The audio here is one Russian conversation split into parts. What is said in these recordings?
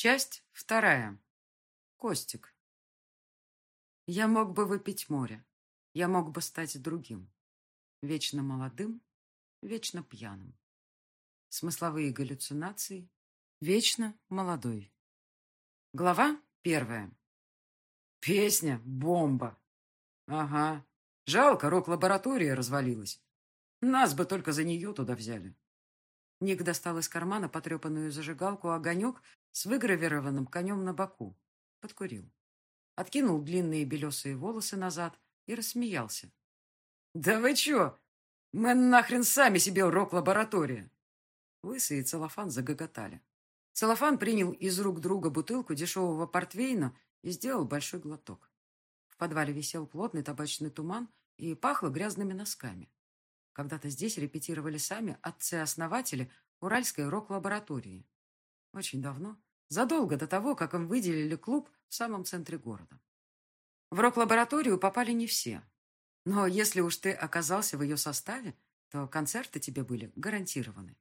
Часть вторая. Костик. Я мог бы выпить море. Я мог бы стать другим. Вечно молодым, вечно пьяным. Смысловые галлюцинации. Вечно молодой. Глава первая. Песня — бомба. Ага. Жалко, рок-лаборатория развалилась. Нас бы только за нее туда взяли. Ник достал из кармана потрепанную зажигалку огонек с выгравированным конем на боку. Подкурил. Откинул длинные белесые волосы назад и рассмеялся. «Да вы чё? Мы нахрен сами себе рок-лаборатория!» Лысый и Целлофан загоготали. Целлофан принял из рук друга бутылку дешевого портвейна и сделал большой глоток. В подвале висел плотный табачный туман и пахло грязными носками. Когда-то здесь репетировали сами отцы-основатели Уральской рок-лаборатории. Очень давно, задолго до того, как им выделили клуб в самом центре города. В рок-лабораторию попали не все. Но если уж ты оказался в ее составе, то концерты тебе были гарантированы.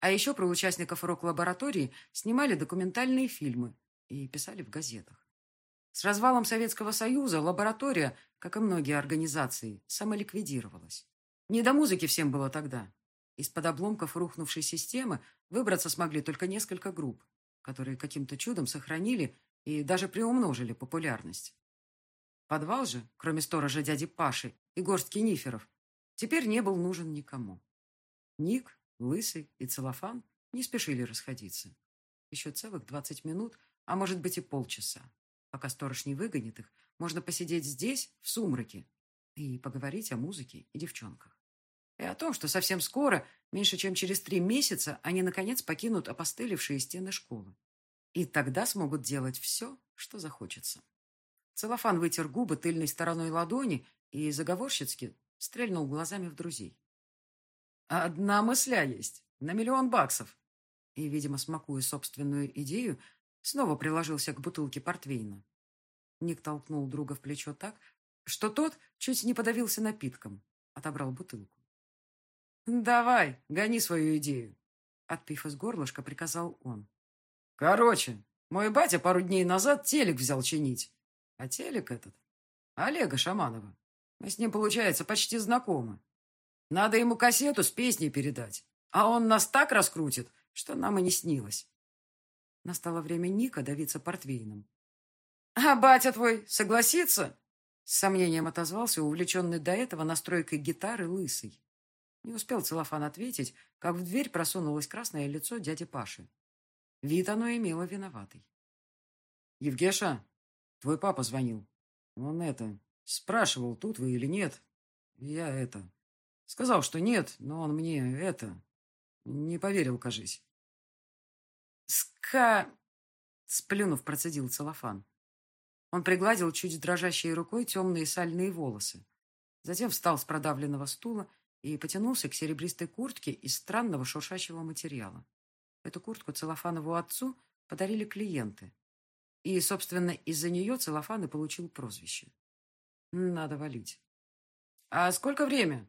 А еще про участников рок-лаборатории снимали документальные фильмы и писали в газетах. С развалом Советского Союза лаборатория, как и многие организации, самоликвидировалась. Не до музыки всем было тогда. Из-под обломков рухнувшей системы выбраться смогли только несколько групп, которые каким-то чудом сохранили и даже приумножили популярность. Подвал же, кроме сторожа дяди Паши и горстки ниферов, теперь не был нужен никому. Ник, Лысый и Целлофан не спешили расходиться. Еще целых двадцать минут, а может быть и полчаса. Пока сторож не выгонит их, можно посидеть здесь, в сумраке, и поговорить о музыке и девчонках. И о том, что совсем скоро, меньше чем через три месяца, они, наконец, покинут опостылевшие стены школы. И тогда смогут делать все, что захочется. Целлофан вытер губы тыльной стороной ладони и заговорщицки стрельнул глазами в друзей. «Одна мысля есть. На миллион баксов». И, видимо, смакуя собственную идею, снова приложился к бутылке портвейна. Ник толкнул друга в плечо так, что тот чуть не подавился напитком. Отобрал бутылку. «Давай, гони свою идею», — отпив из горлышка, приказал он. «Короче, мой батя пару дней назад телек взял чинить. А телек этот — Олега Шаманова. Мы с ним, получается, почти знакомы. Надо ему кассету с песней передать, а он нас так раскрутит, что нам и не снилось». Настало время Ника давиться портвейном. «А батя твой согласится?» С сомнением отозвался увлеченный до этого настройкой гитары лысый. Не успел Целлофан ответить, как в дверь просунулось красное лицо дяди Паши. Вид оно имело виноватый. «Евгеша, твой папа звонил. Он это, спрашивал, тут вы или нет. Я это, сказал, что нет, но он мне это, не поверил, кажись». «Ска...» — сплюнув, процедил целлофан. Он пригладил чуть дрожащей рукой темные сальные волосы. Затем встал с продавленного стула и потянулся к серебристой куртке из странного шуршащего материала. Эту куртку целлофанову отцу подарили клиенты. И, собственно, из-за нее целлофан и получил прозвище. Надо валить. «А сколько время?»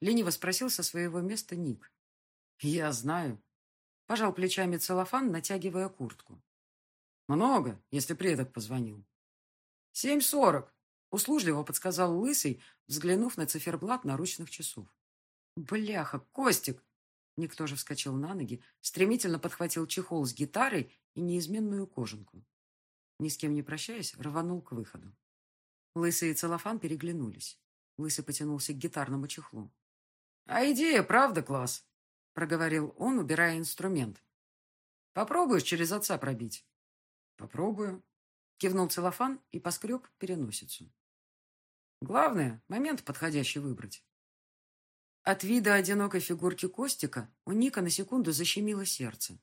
Лениво спросил со своего места Ник. «Я знаю». Пожал плечами целлофан, натягивая куртку. «Много, если предок позвонил». «Семь сорок», — услужливо подсказал Лысый, взглянув на циферблат наручных часов. «Бляха, Костик!» Никто же вскочил на ноги, стремительно подхватил чехол с гитарой и неизменную кожанку. Ни с кем не прощаясь, рванул к выходу. Лысый и Целлофан переглянулись. Лысый потянулся к гитарному чехлу. «А идея, правда, класс!» — проговорил он, убирая инструмент. «Попробуешь через отца пробить?» «Попробую», Кивнул целлофан и поскреб переносицу. Главное, момент подходящий выбрать. От вида одинокой фигурки Костика у Ника на секунду защемило сердце.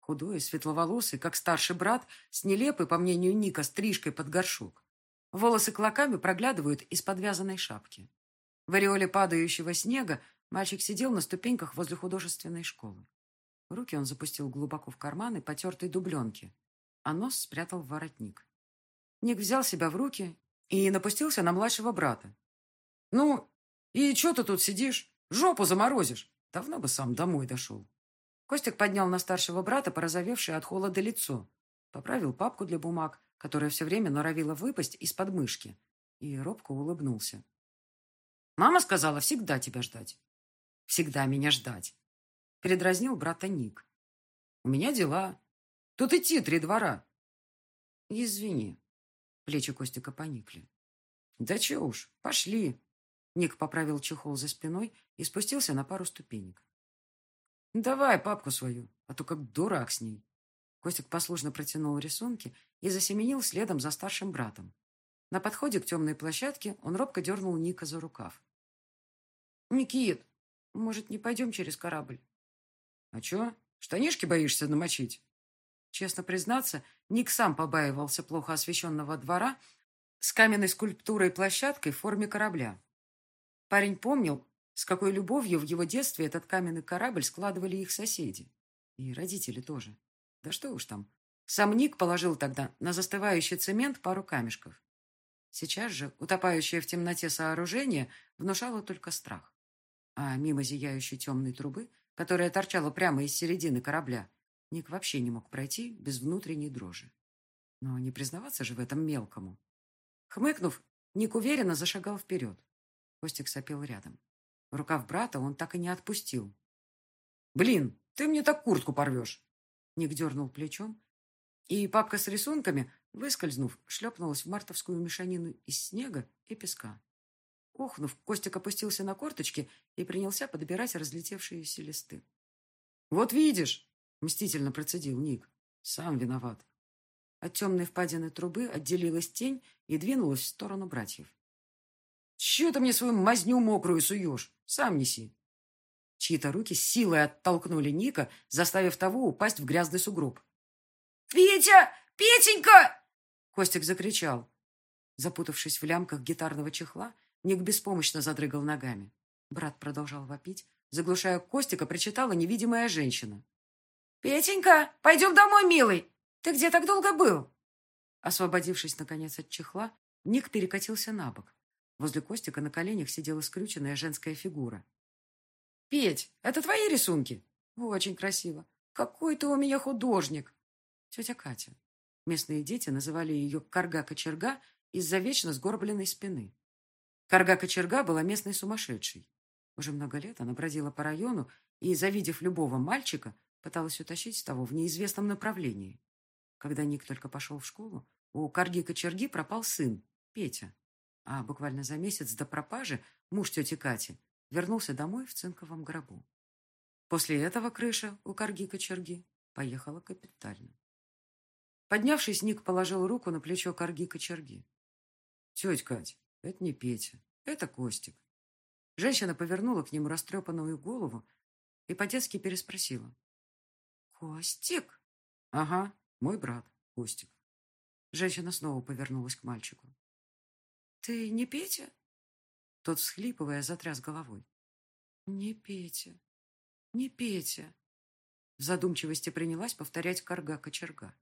Худой, светловолосый, как старший брат, с нелепой, по мнению Ника, стрижкой под горшок. Волосы клоками проглядывают из подвязанной шапки. В ореоле падающего снега мальчик сидел на ступеньках возле художественной школы. Руки он запустил глубоко в карманы потертой дубленки, а нос спрятал в воротник. Ник взял себя в руки и напустился на младшего брата. «Ну, и что ты тут сидишь? Жопу заморозишь. Давно бы сам домой дошел». Костик поднял на старшего брата порозовевшее от холода лицо. поправил папку для бумаг, которая все время норовила выпасть из подмышки, и робко улыбнулся. «Мама сказала всегда тебя ждать». «Всегда меня ждать», — передразнил брата Ник. «У меня дела. Тут идти три двора». «Извини», — плечи Костика поникли. «Да че уж, пошли». Ник поправил чехол за спиной и спустился на пару ступенек. «Давай папку свою, а то как дурак с ней». Костик послушно протянул рисунки и засеменил следом за старшим братом. На подходе к темной площадке он робко дернул Ника за рукав. «Никит, может, не пойдем через корабль?» «А че, штанишки боишься намочить?» Честно признаться, Ник сам побаивался плохо освещенного двора с каменной скульптурой площадкой в форме корабля. Парень помнил, с какой любовью в его детстве этот каменный корабль складывали их соседи. И родители тоже. Да что уж там. Сам Ник положил тогда на застывающий цемент пару камешков. Сейчас же утопающее в темноте сооружение внушало только страх. А мимо зияющей темной трубы, которая торчала прямо из середины корабля, Ник вообще не мог пройти без внутренней дрожи. Но не признаваться же в этом мелкому. Хмыкнув, Ник уверенно зашагал вперед. Костик сопел рядом. Рукав брата он так и не отпустил. «Блин, ты мне так куртку порвешь!» Ник дернул плечом, и папка с рисунками, выскользнув, шлепнулась в мартовскую мешанину из снега и песка. Охнув, Костик опустился на корточки и принялся подбирать разлетевшиеся листы. «Вот видишь!» — мстительно процедил Ник. «Сам виноват». От темной впадины трубы отделилась тень и двинулась в сторону братьев. «Чего ты мне свою мазню мокрую суешь? Сам неси!» Чьи-то руки силой оттолкнули Ника, заставив того упасть в грязный сугроб. «Петя! Петенька!» Костик закричал. Запутавшись в лямках гитарного чехла, Ник беспомощно задрыгал ногами. Брат продолжал вопить. Заглушая Костика, причитала невидимая женщина. «Петенька, пойдем домой, милый! Ты где так долго был?» Освободившись, наконец, от чехла, Ник перекатился на бок. Возле Костика на коленях сидела скрюченная женская фигура. «Петь, это твои рисунки?» «Очень красиво. Какой ты у меня художник!» «Тетя Катя». Местные дети называли ее «карга-кочерга» из-за вечно сгорбленной спины. Карга-кочерга была местной сумасшедшей. Уже много лет она бродила по району и, завидев любого мальчика, пыталась утащить того в неизвестном направлении. Когда Ник только пошел в школу, у Карги-кочерги пропал сын, Петя. А буквально за месяц до пропажи муж тети Кати вернулся домой в цинковом гробу. После этого крыша у Карги-кочерги поехала капитально. Поднявшись, Ник положил руку на плечо Карги-кочерги. «Тетя Кать, это не Петя, это Костик. Женщина повернула к нему растрепанную голову и по-детски переспросила. «Костик?» «Ага, мой брат, Костик». Женщина снова повернулась к мальчику. «Ты не Петя?» Тот, всхлипывая, затряс головой. «Не Петя, не Петя». В задумчивости принялась повторять корга-кочерга.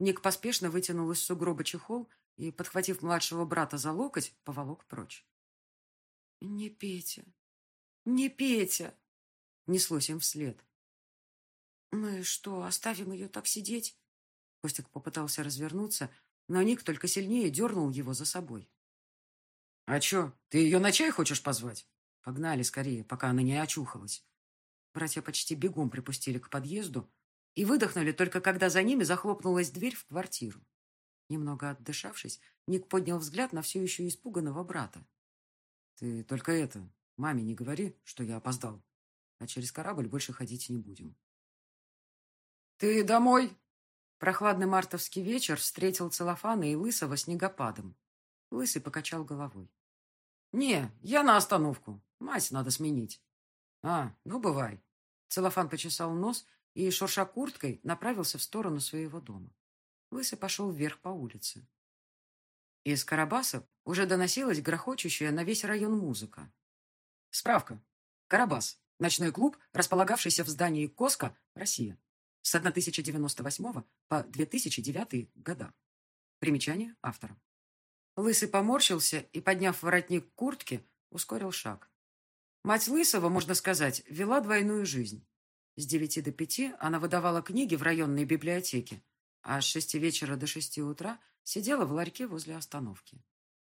Ник поспешно вытянул из сугроба чехол и, подхватив младшего брата за локоть, поволок прочь. «Не Петя! Не Петя!» Неслось им вслед. «Мы что, оставим ее так сидеть?» Костик попытался развернуться, но Ник только сильнее дернул его за собой. «А че, ты ее на чай хочешь позвать?» Погнали скорее, пока она не очухалась. Братья почти бегом припустили к подъезду и выдохнули только когда за ними захлопнулась дверь в квартиру. Немного отдышавшись, Ник поднял взгляд на все еще испуганного брата. «Ты только это, маме не говори, что я опоздал, а через корабль больше ходить не будем». «Ты домой?» Прохладный мартовский вечер встретил целлофана и Лысого снегопадом. Лысый покачал головой. «Не, я на остановку. Мать надо сменить». «А, ну, бывай». Целлофан почесал нос и, шурша курткой, направился в сторону своего дома. Лысый пошел вверх по улице. Из Карабаса уже доносилась грохочущая на весь район музыка. Справка. Карабас. Ночной клуб, располагавшийся в здании Коска, Россия. С 1098 по 2009 года. Примечание автора. Лысый поморщился и, подняв воротник куртки, ускорил шаг. Мать Лысого, можно сказать, вела двойную жизнь. С девяти до пяти она выдавала книги в районной библиотеке, а с шести вечера до шести утра сидела в ларьке возле остановки.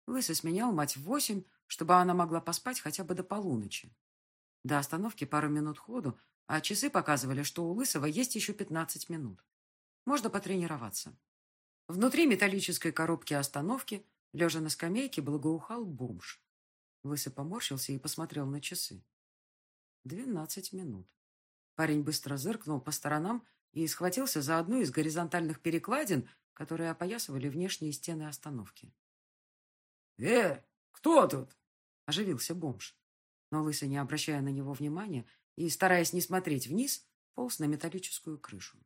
Лысый сменял мать в восемь, чтобы она могла поспать хотя бы до полуночи. До остановки пару минут ходу, а часы показывали, что у Лысого есть еще пятнадцать минут. Можно потренироваться. Внутри металлической коробки остановки, лежа на скамейке, благоухал бомж. Лысый поморщился и посмотрел на часы. Двенадцать минут. Парень быстро зыркнул по сторонам и схватился за одну из горизонтальных перекладин, которые опоясывали внешние стены остановки. «Э, кто тут?» – оживился бомж. Но Лысый, не обращая на него внимания и стараясь не смотреть вниз, полз на металлическую крышу.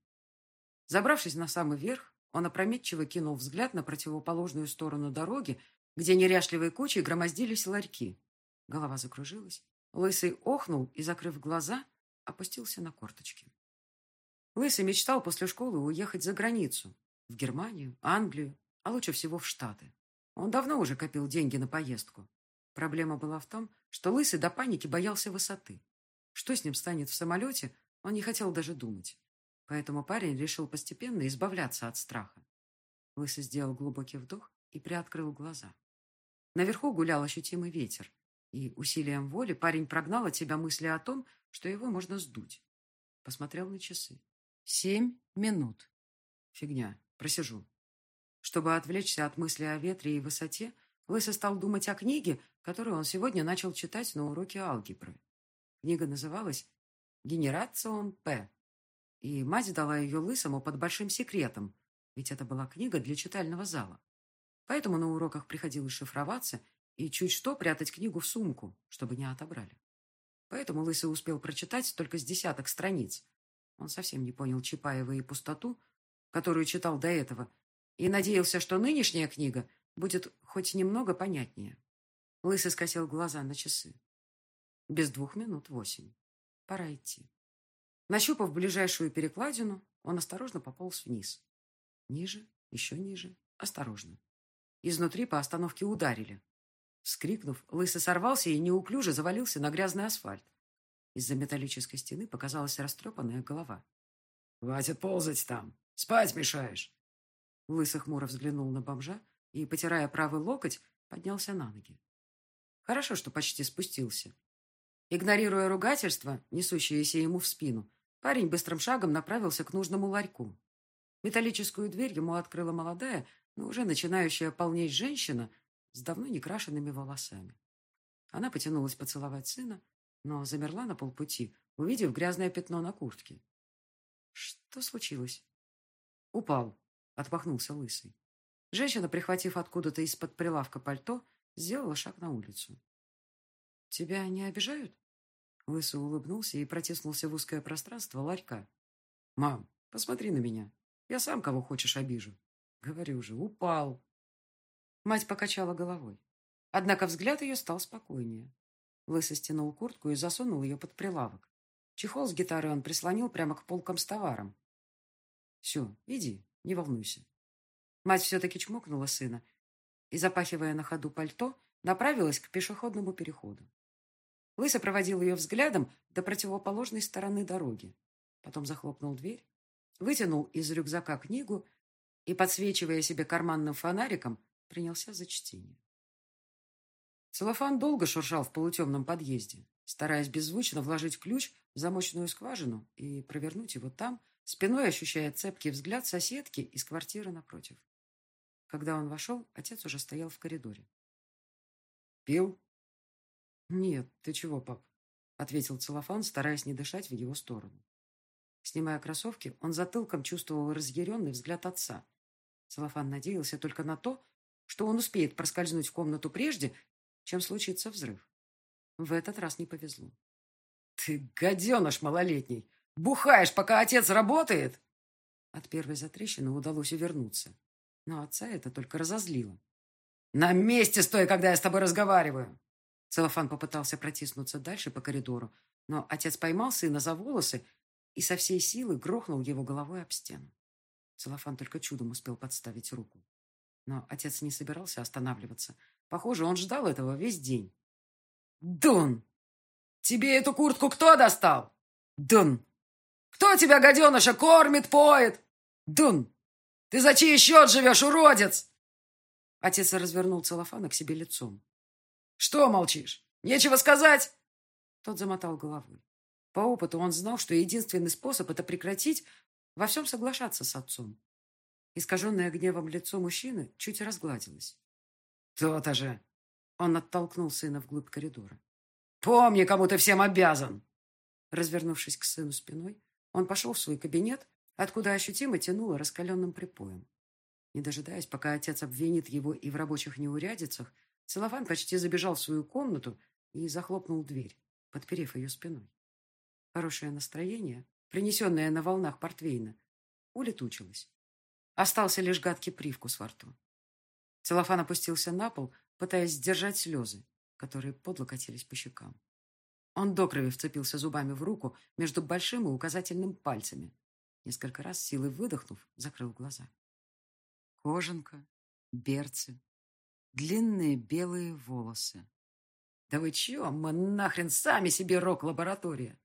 Забравшись на самый верх, он опрометчиво кинул взгляд на противоположную сторону дороги, где неряшливой кучей громоздились ларьки. Голова закружилась. Лысый охнул и, закрыв глаза, опустился на корточки. Лысый мечтал после школы уехать за границу. В Германию, Англию, а лучше всего в Штаты. Он давно уже копил деньги на поездку. Проблема была в том, что Лысый до паники боялся высоты. Что с ним станет в самолете, он не хотел даже думать. Поэтому парень решил постепенно избавляться от страха. Лысый сделал глубокий вдох и приоткрыл глаза. Наверху гулял ощутимый ветер, и усилием воли парень прогнал от себя мысли о том, что его можно сдуть. Посмотрел на часы. Семь минут. Фигня. Просижу. Чтобы отвлечься от мысли о ветре и высоте, Лысый стал думать о книге, которую он сегодня начал читать на уроке алгебры. Книга называлась «Генерацион П». И мать дала ее Лысому под большим секретом, ведь это была книга для читального зала. Поэтому на уроках приходилось шифроваться и чуть что прятать книгу в сумку, чтобы не отобрали. Поэтому Лысый успел прочитать только с десяток страниц, он совсем не понял Чапаева и пустоту, которую читал до этого, и надеялся, что нынешняя книга будет хоть немного понятнее. Лысый скосил глаза на часы. Без двух минут восемь. Пора идти. Нащупав ближайшую перекладину, он осторожно пополз вниз. Ниже, еще ниже, осторожно. Изнутри по остановке ударили. Вскрикнув, Лысый сорвался и неуклюже завалился на грязный асфальт. Из-за металлической стены показалась растрепанная голова. «Хватит ползать там! Спать мешаешь!» Лысый хмуро взглянул на бомжа и, потирая правый локоть, поднялся на ноги. Хорошо, что почти спустился. Игнорируя ругательство, несущееся ему в спину, парень быстрым шагом направился к нужному ларьку. Металлическую дверь ему открыла молодая, но уже начинающая полнеть женщина с давно не крашенными волосами. Она потянулась поцеловать сына, но замерла на полпути, увидев грязное пятно на куртке. Что случилось? Упал, отмахнулся лысый. Женщина, прихватив откуда-то из-под прилавка пальто, сделала шаг на улицу. «Тебя не обижают?» Лысый улыбнулся и протиснулся в узкое пространство ларька. «Мам, посмотри на меня. Я сам кого хочешь обижу. Говорю же, упал». Мать покачала головой. Однако взгляд ее стал спокойнее. Лысый стянул куртку и засунул ее под прилавок. Чехол с гитарой он прислонил прямо к полкам с товаром. «Все, иди, не волнуйся». Мать все-таки чмокнула сына и, запахивая на ходу пальто, направилась к пешеходному переходу. Лысый проводил ее взглядом до противоположной стороны дороги. Потом захлопнул дверь, вытянул из рюкзака книгу и, подсвечивая себе карманным фонариком, принялся за чтение. Целлофан долго шуршал в полутемном подъезде, стараясь беззвучно вложить ключ в замочную скважину и провернуть его там, спиной ощущая цепкий взгляд соседки из квартиры напротив. Когда он вошел, отец уже стоял в коридоре. «Пил?» «Нет, ты чего, пап?» — ответил целлофан, стараясь не дышать в его сторону. Снимая кроссовки, он затылком чувствовал разъяренный взгляд отца. Целлофан надеялся только на то, что он успеет проскользнуть в комнату прежде, чем случится взрыв. В этот раз не повезло. «Ты гаденыш малолетний! Бухаешь, пока отец работает!» От первой затрещины удалось увернуться, но отца это только разозлило. «На месте стой, когда я с тобой разговариваю!» Целлофан попытался протиснуться дальше по коридору, но отец поймал сына за волосы и со всей силы грохнул его головой об стену. Целлофан только чудом успел подставить руку. Но отец не собирался останавливаться. Похоже, он ждал этого весь день. «Дун! Тебе эту куртку кто достал?» «Дун! Кто тебя, гаденыша, кормит, поет?» «Дун! Ты за чей счет живешь, уродец?» Отец развернул целлофана к себе лицом. «Что молчишь? Нечего сказать?» Тот замотал головой. По опыту он знал, что единственный способ это прекратить во всем соглашаться с отцом. Искаженное гневом лицо мужчины чуть разгладилось. «То-то же!» Он оттолкнул сына вглубь коридора. «Помни, кому ты всем обязан!» Развернувшись к сыну спиной, он пошел в свой кабинет, откуда ощутимо тянуло раскаленным припоем. Не дожидаясь, пока отец обвинит его и в рабочих неурядицах, Целлофан почти забежал в свою комнату и захлопнул дверь, подперев ее спиной. Хорошее настроение, принесенное на волнах портвейна, улетучилось. Остался лишь гадкий привкус во рту. Целлофан опустился на пол, пытаясь сдержать слезы, которые подло катились по щекам. Он до крови вцепился зубами в руку между большим и указательным пальцами. Несколько раз силой выдохнув, закрыл глаза. Кожанка, берцы, длинные белые волосы. «Да вы чё? Мы нахрен сами себе рок-лаборатория!»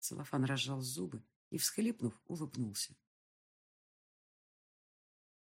Целлофан разжал зубы и, всхлипнув, улыбнулся.